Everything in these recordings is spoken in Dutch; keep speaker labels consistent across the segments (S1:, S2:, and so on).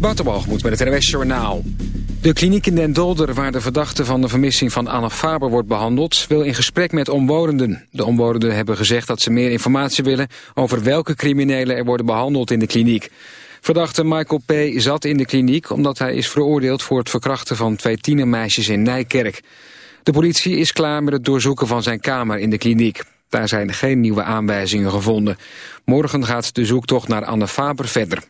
S1: moet met het NWS Journaal. De kliniek in Den Dolder, waar de verdachte van de vermissing van Anne Faber wordt behandeld, wil in gesprek met omwonenden. De omwonenden hebben gezegd dat ze meer informatie willen over welke criminelen er worden behandeld in de kliniek. Verdachte Michael P. zat in de kliniek omdat hij is veroordeeld voor het verkrachten van twee tienermeisjes in Nijkerk. De politie is klaar met het doorzoeken van zijn kamer in de kliniek. Daar zijn geen nieuwe aanwijzingen gevonden. Morgen gaat de zoektocht naar Anne Faber verder.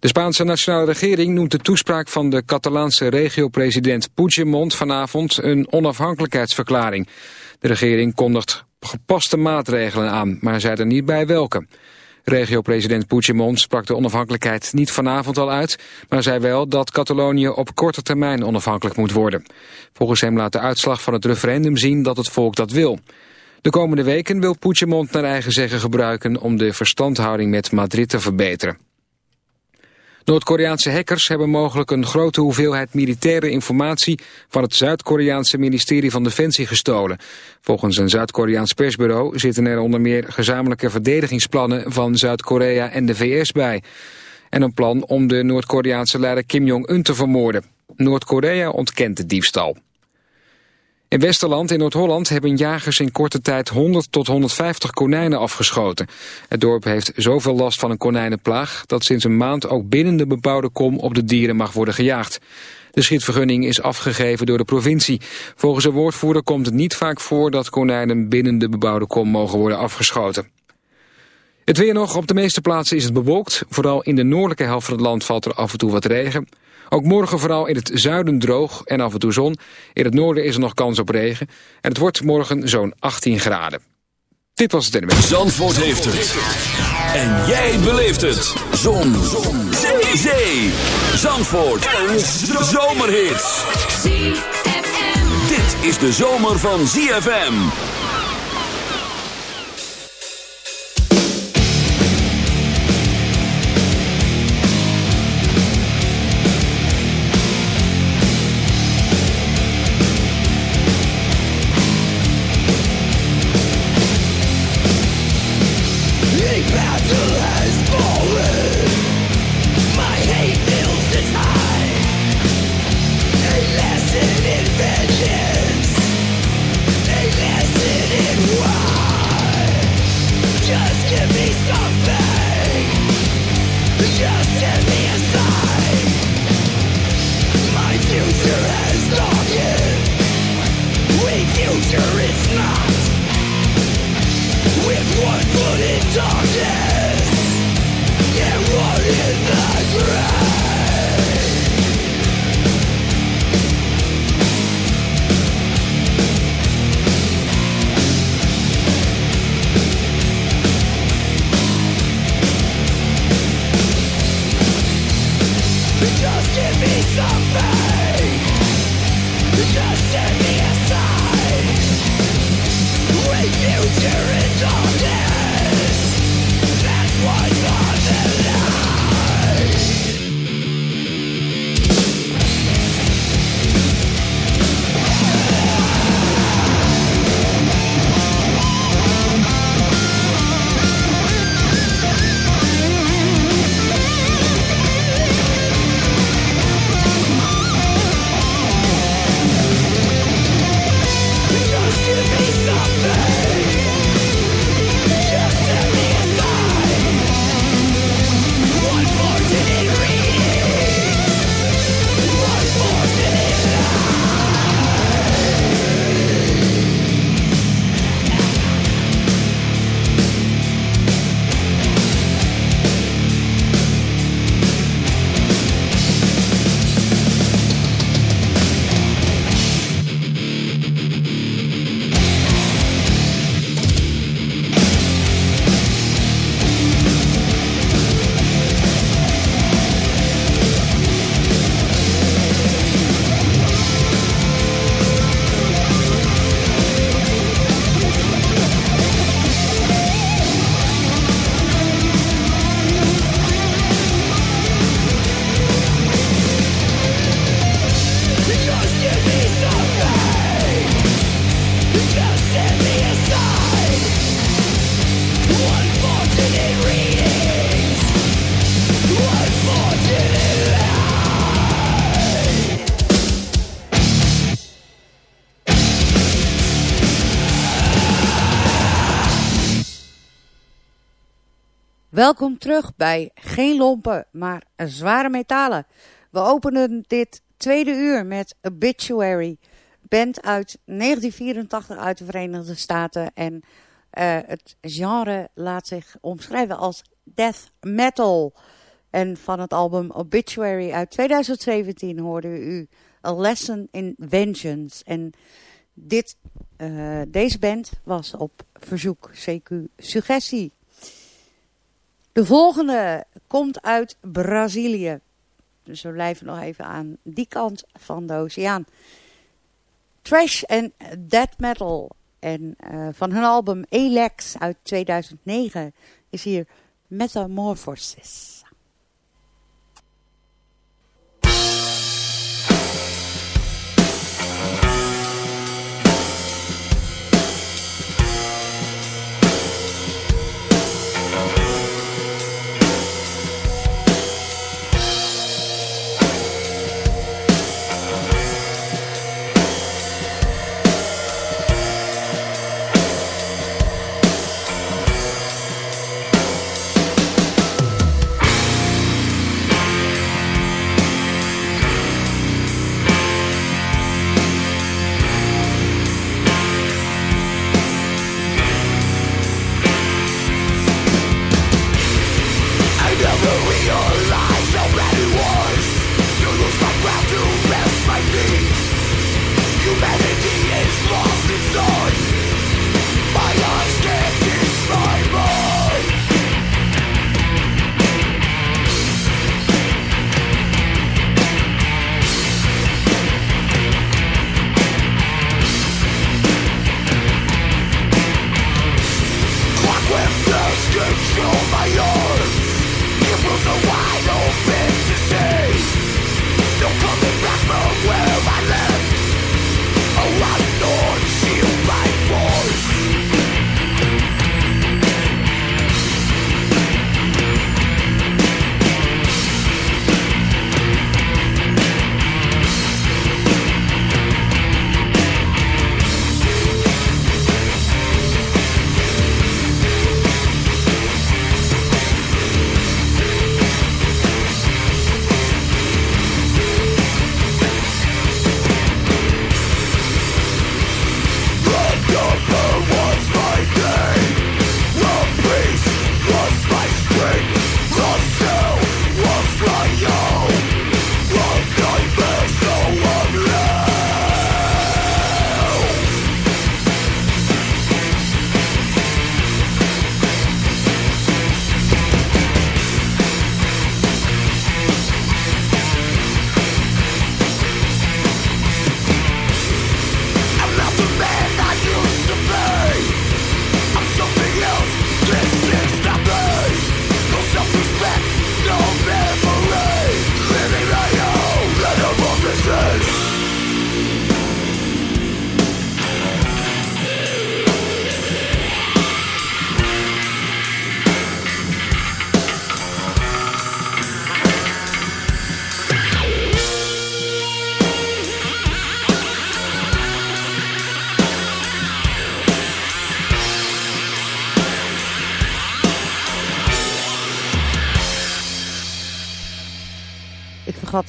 S1: De Spaanse nationale regering noemt de toespraak van de Catalaanse regio-president Puigdemont vanavond een onafhankelijkheidsverklaring. De regering kondigt gepaste maatregelen aan, maar zei er niet bij welke. Regio-president Puigdemont sprak de onafhankelijkheid niet vanavond al uit, maar zei wel dat Catalonië op korte termijn onafhankelijk moet worden. Volgens hem laat de uitslag van het referendum zien dat het volk dat wil. De komende weken wil Puigdemont naar eigen zeggen gebruiken om de verstandhouding met Madrid te verbeteren. Noord-Koreaanse hackers hebben mogelijk een grote hoeveelheid militaire informatie van het Zuid-Koreaanse ministerie van Defensie gestolen. Volgens een Zuid-Koreaans persbureau zitten er onder meer gezamenlijke verdedigingsplannen van Zuid-Korea en de VS bij. En een plan om de Noord-Koreaanse leider Kim Jong-un te vermoorden. Noord-Korea ontkent de diefstal. In Westerland in Noord-Holland hebben jagers in korte tijd 100 tot 150 konijnen afgeschoten. Het dorp heeft zoveel last van een konijnenplaag dat sinds een maand ook binnen de bebouwde kom op de dieren mag worden gejaagd. De schietvergunning is afgegeven door de provincie. Volgens een woordvoerder komt het niet vaak voor dat konijnen binnen de bebouwde kom mogen worden afgeschoten. Het weer nog, op de meeste plaatsen is het bewolkt. Vooral in de noordelijke helft van het land valt er af en toe wat regen. Ook morgen vooral in het zuiden droog en af en toe zon. In het noorden is er nog kans op regen. En het wordt morgen zo'n 18 graden. Dit was het NMS.
S2: Zandvoort heeft het. En jij beleeft het. Zon. zon. Zee. Zee. Zandvoort. Een zomerhit. Dit is de zomer van ZFM.
S3: Welkom terug bij Geen Lompen, maar Zware Metalen. We openen dit tweede uur met Obituary, band uit 1984 uit de Verenigde Staten. En uh, het genre laat zich omschrijven als death metal. En van het album Obituary uit 2017 hoorde u A Lesson in Vengeance. En dit, uh, deze band was op verzoek CQ Suggestie. De volgende komt uit Brazilië. Dus we blijven nog even aan die kant van de oceaan. Trash en death metal. En uh, van hun album Elex uit 2009 is hier Metamorphosis.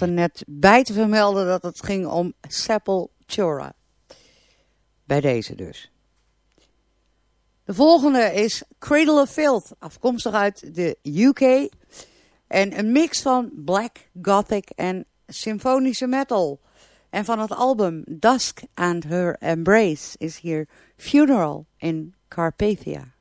S3: Er net bij te vermelden dat het ging om Sepultura. Bij deze dus. De volgende is Cradle of Filth, afkomstig uit de UK. En een mix van black, gothic en symfonische metal. En van het album Dusk and Her Embrace is hier Funeral in Carpathia.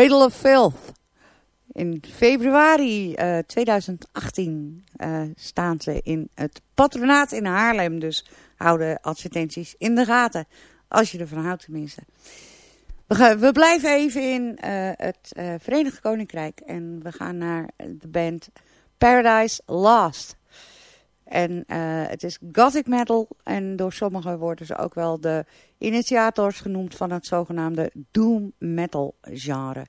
S3: Cradle of Filth. In februari 2018 uh, staan ze in het patronaat in Haarlem. Dus houden advertenties in de gaten. Als je ervan houdt tenminste. We, gaan, we blijven even in uh, het Verenigd Koninkrijk. En we gaan naar de band Paradise Lost. En uh, het is gothic metal. En door sommigen worden ze ook wel de initiators genoemd van het zogenaamde doom metal genre.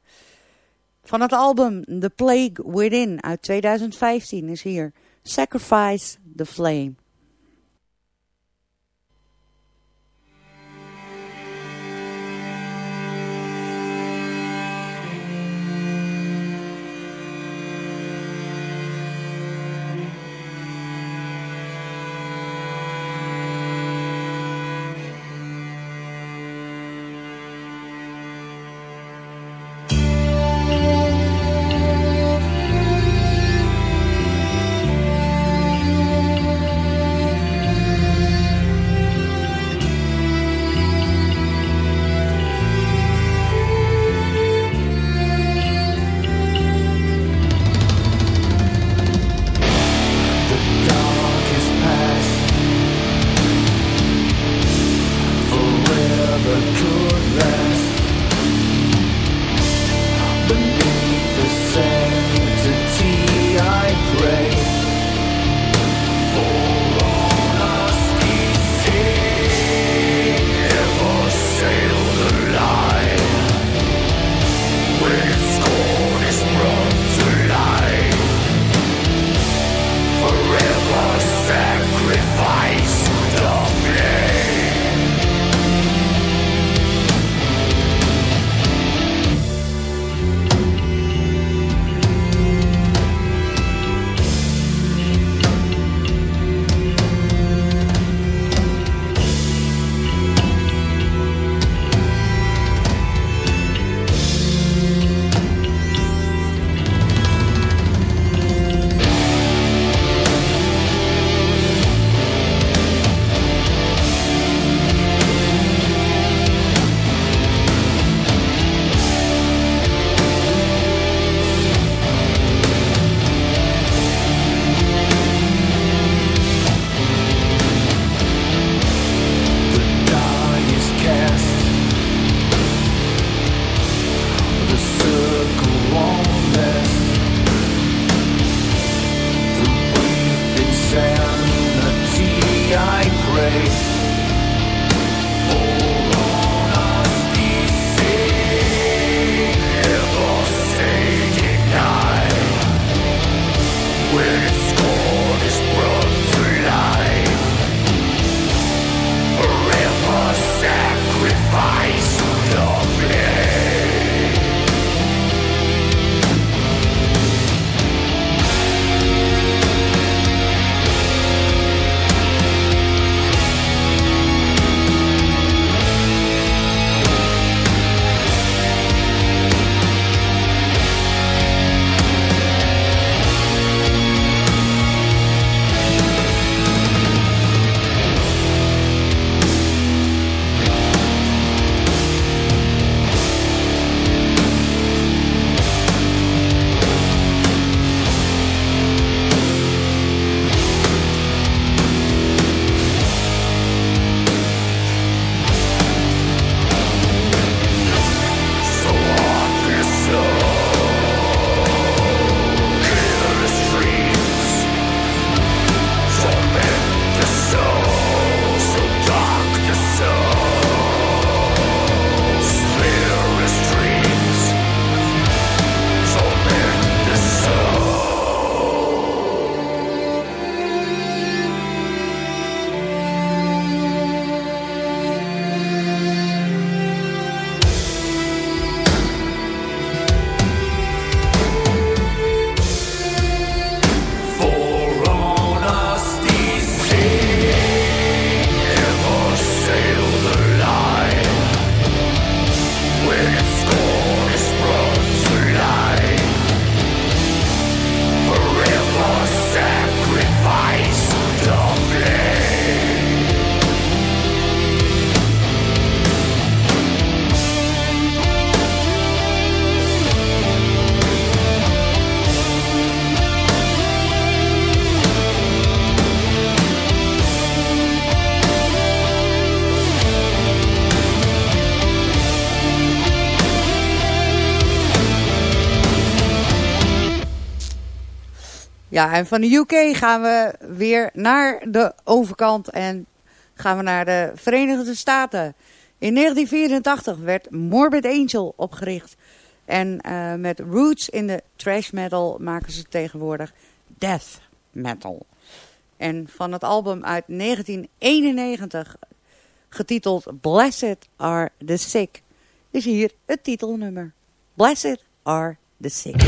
S3: Van het album The Plague Within uit 2015 is hier Sacrifice the Flame. Ja, en van de UK gaan we weer naar de overkant en gaan we naar de Verenigde Staten. In 1984 werd Morbid Angel opgericht. En uh, met roots in de trash metal maken ze tegenwoordig death metal. En van het album uit 1991, getiteld Blessed Are the Sick, is hier het titelnummer. Blessed Are the Sick.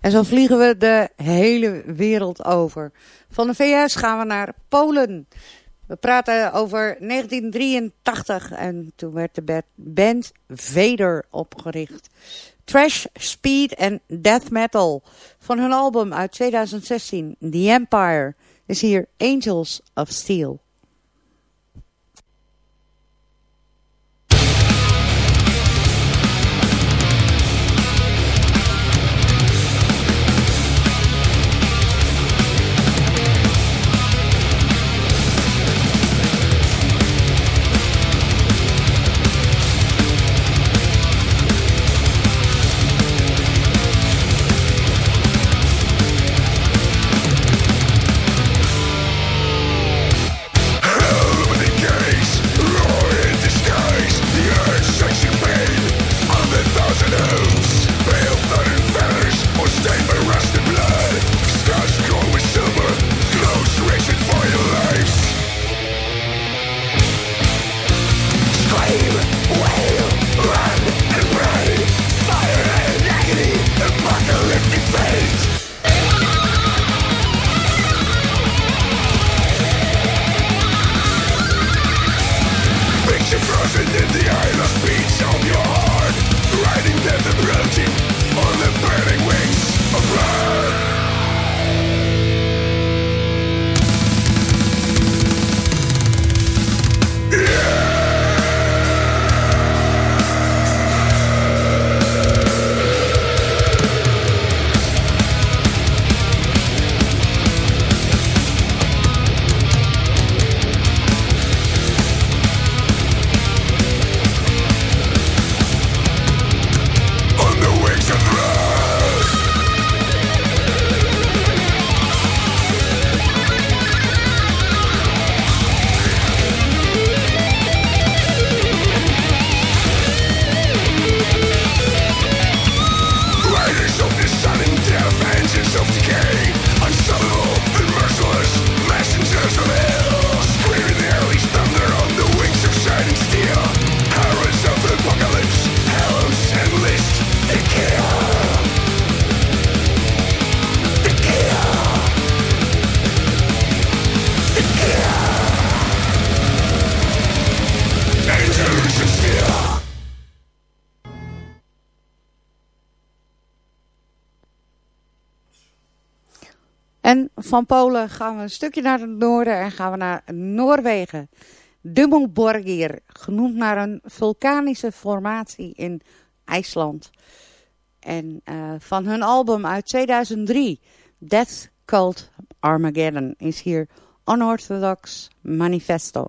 S3: En zo vliegen we de hele wereld over. Van de VS gaan we naar Polen. We praten over 1983 en toen werd de band Vader opgericht. Trash, Speed en Death Metal. Van hun album uit 2016, The Empire, is hier Angels of Steel. Van Polen gaan we een stukje naar het noorden en gaan we naar Noorwegen. Dummelborgir, genoemd naar een vulkanische formatie in IJsland. En uh, van hun album uit 2003, Death Cult Armageddon, is hier Unorthodox Manifesto.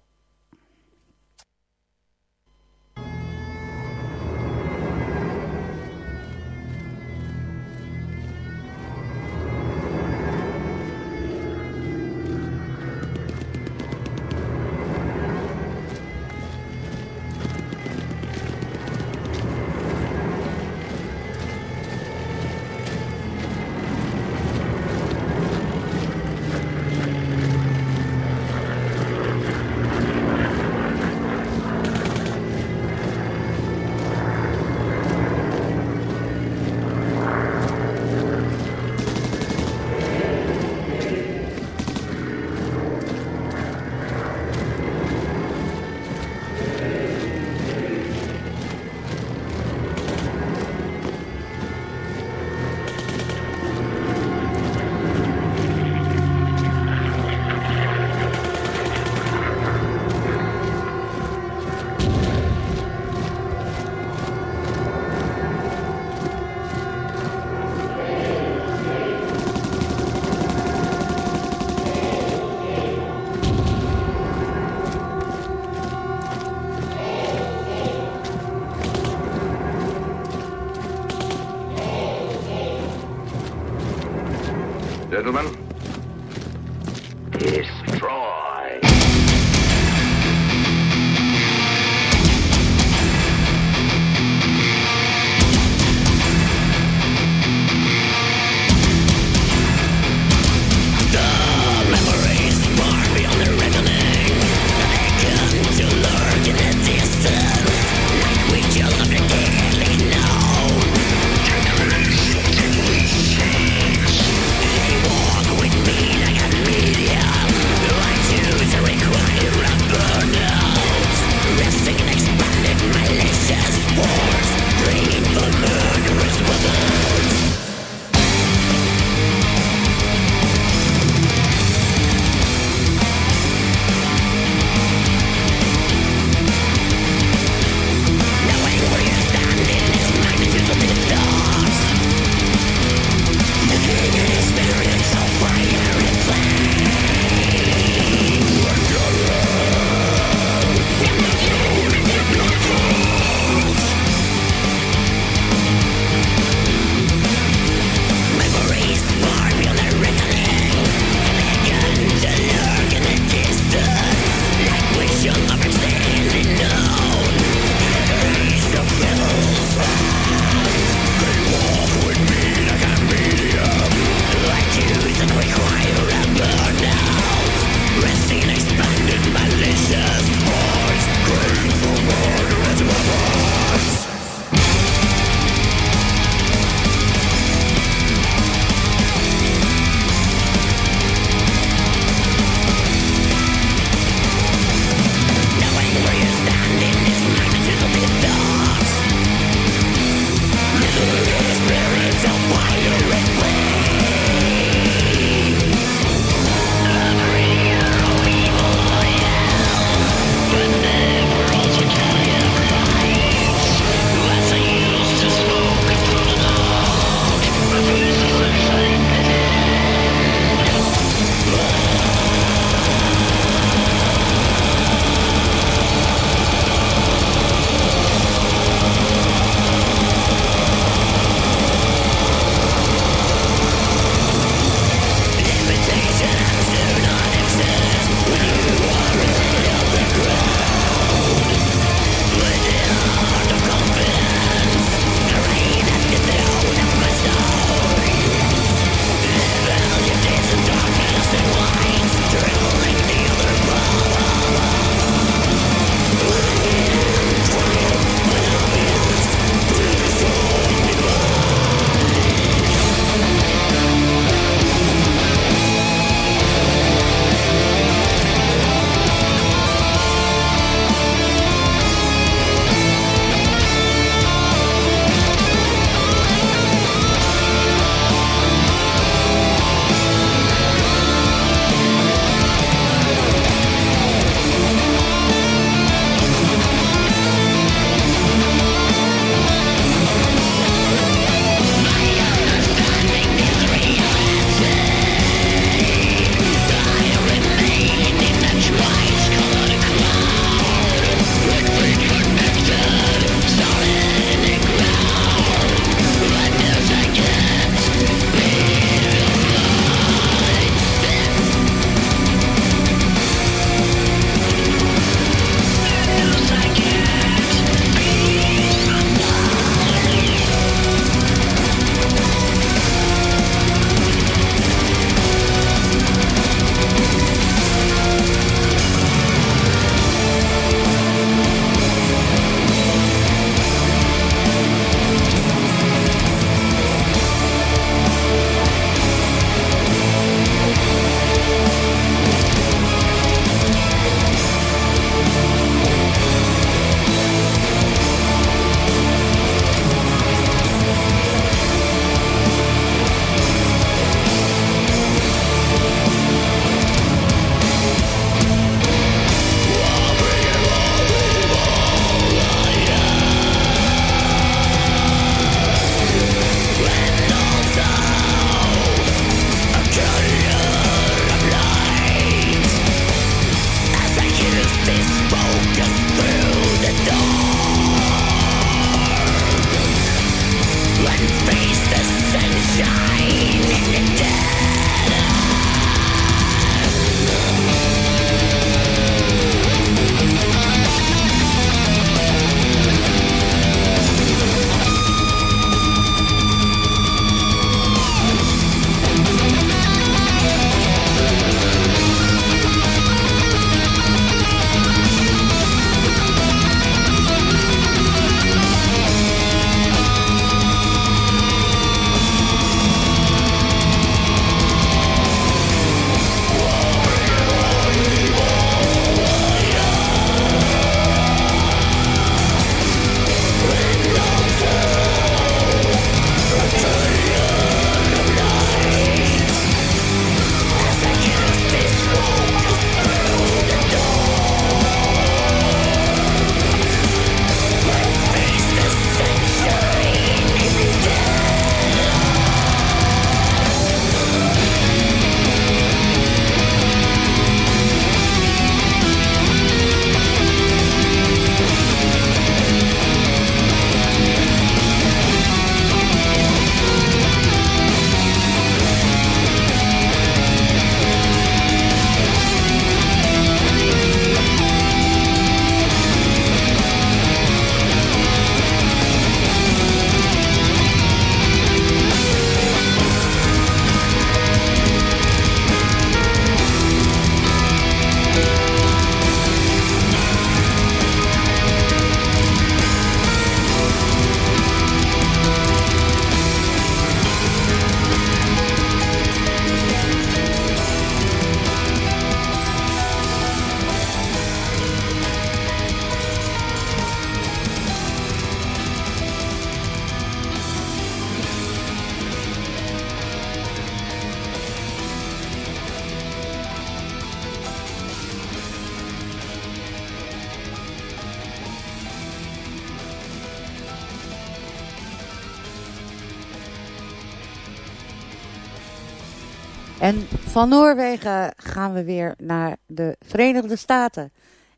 S3: En van Noorwegen gaan we weer naar de Verenigde Staten.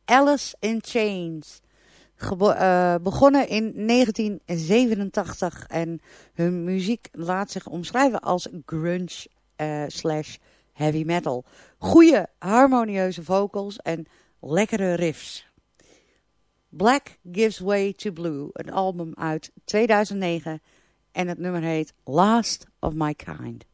S3: Alice in Chains. uh, begonnen in 1987 en hun muziek laat zich omschrijven als grunge uh, slash heavy metal. Goede harmonieuze vocals en lekkere riffs. Black Gives Way to Blue, een album uit 2009 en het nummer heet Last of My Kind.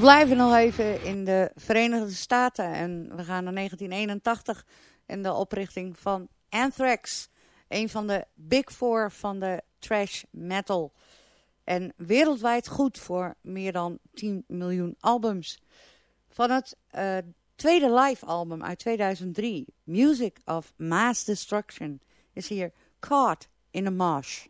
S3: We blijven nog even in de Verenigde Staten en we gaan naar 1981 en de oprichting van Anthrax. Een van de big four van de trash metal. En wereldwijd goed voor meer dan 10 miljoen albums. Van het uh, tweede live album uit 2003, Music of Mass Destruction, is hier Caught in a Marsh.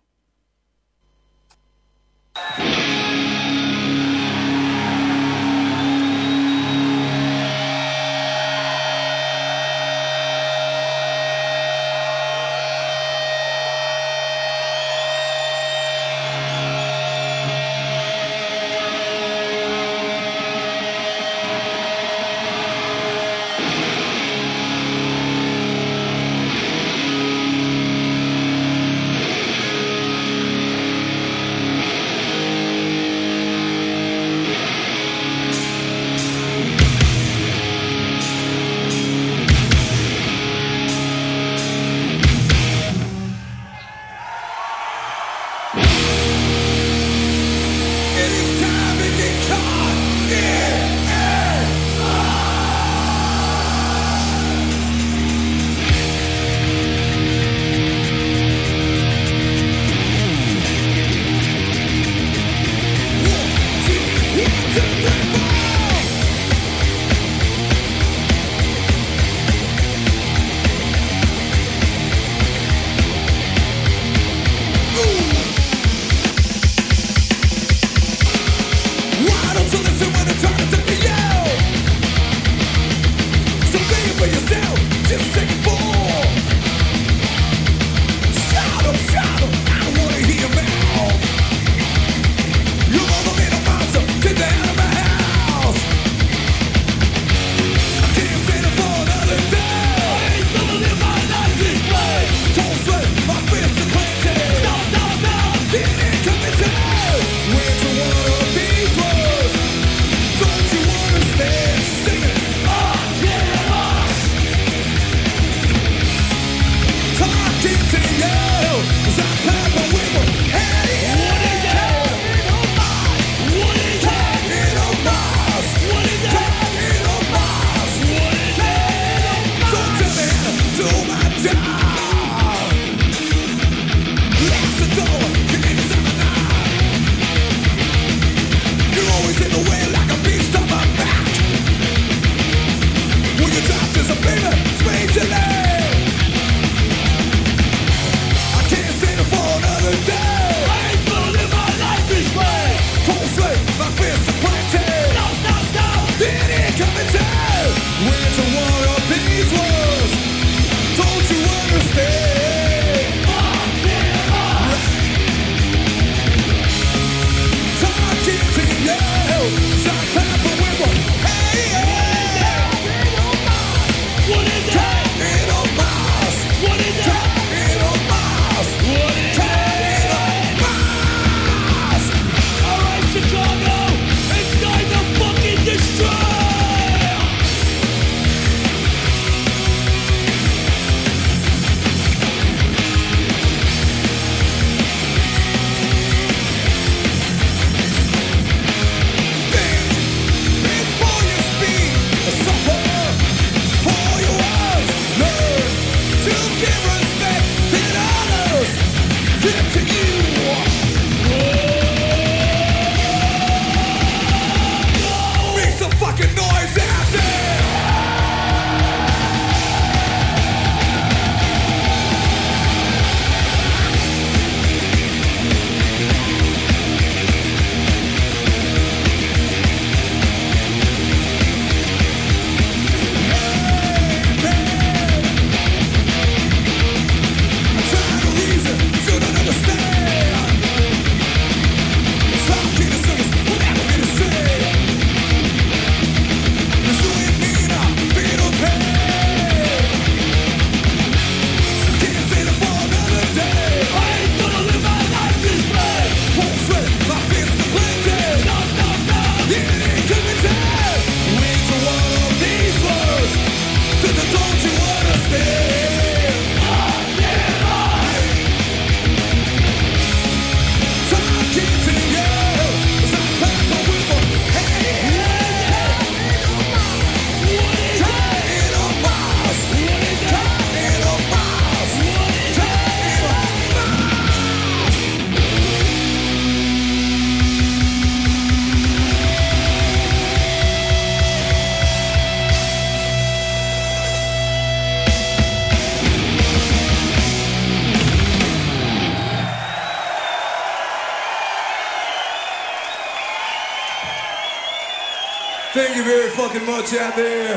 S4: Much out there.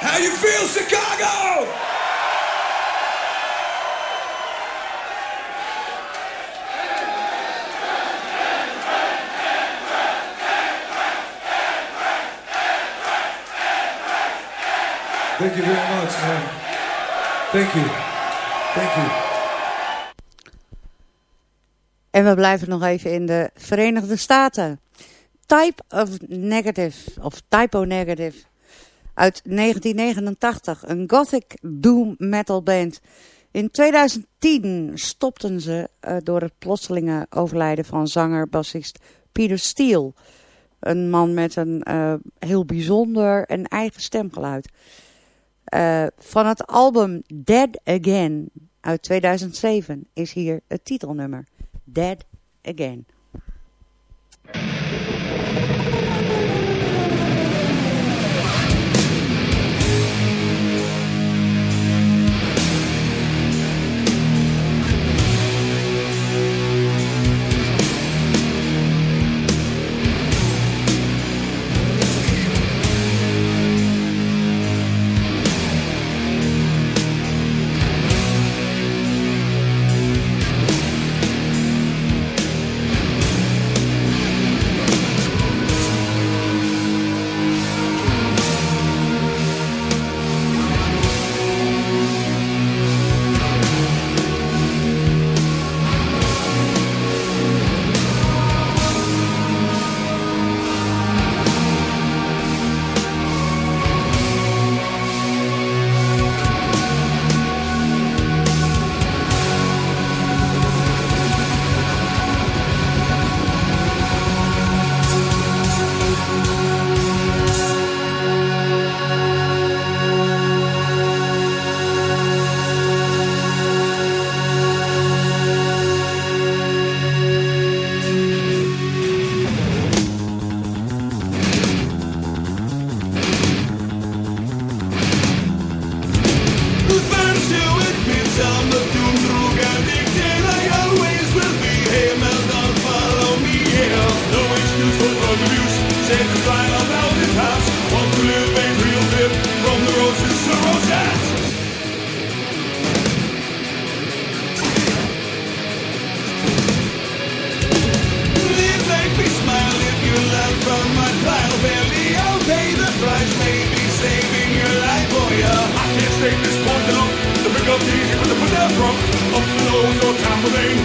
S4: How you feel, Chicago? Thank you very much, man. Thank you. Thank you.
S5: En we blijven nog even in de Verenigde Staten. Type of Negative, of Typo Negative, uit 1989. Een gothic doom metal band. In 2010 stopten ze uh, door het plotselinge overlijden van zanger-bassist Peter Steele. Een man met een uh, heel bijzonder en eigen stemgeluid. Uh, van het album Dead Again uit 2007 is hier het titelnummer. Dead Again.
S3: people they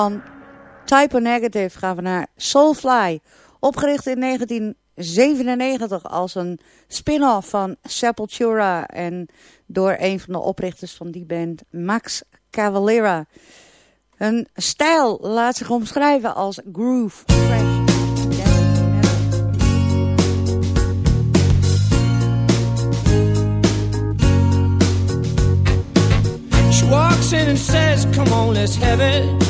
S3: van Type Negative gaan we naar Soulfly. Opgericht in 1997 als een spin-off van Sepultura. En door een van de oprichters van die band, Max Cavalera. Hun stijl laat zich omschrijven als groove,
S6: walks in and says, come on, let's have it.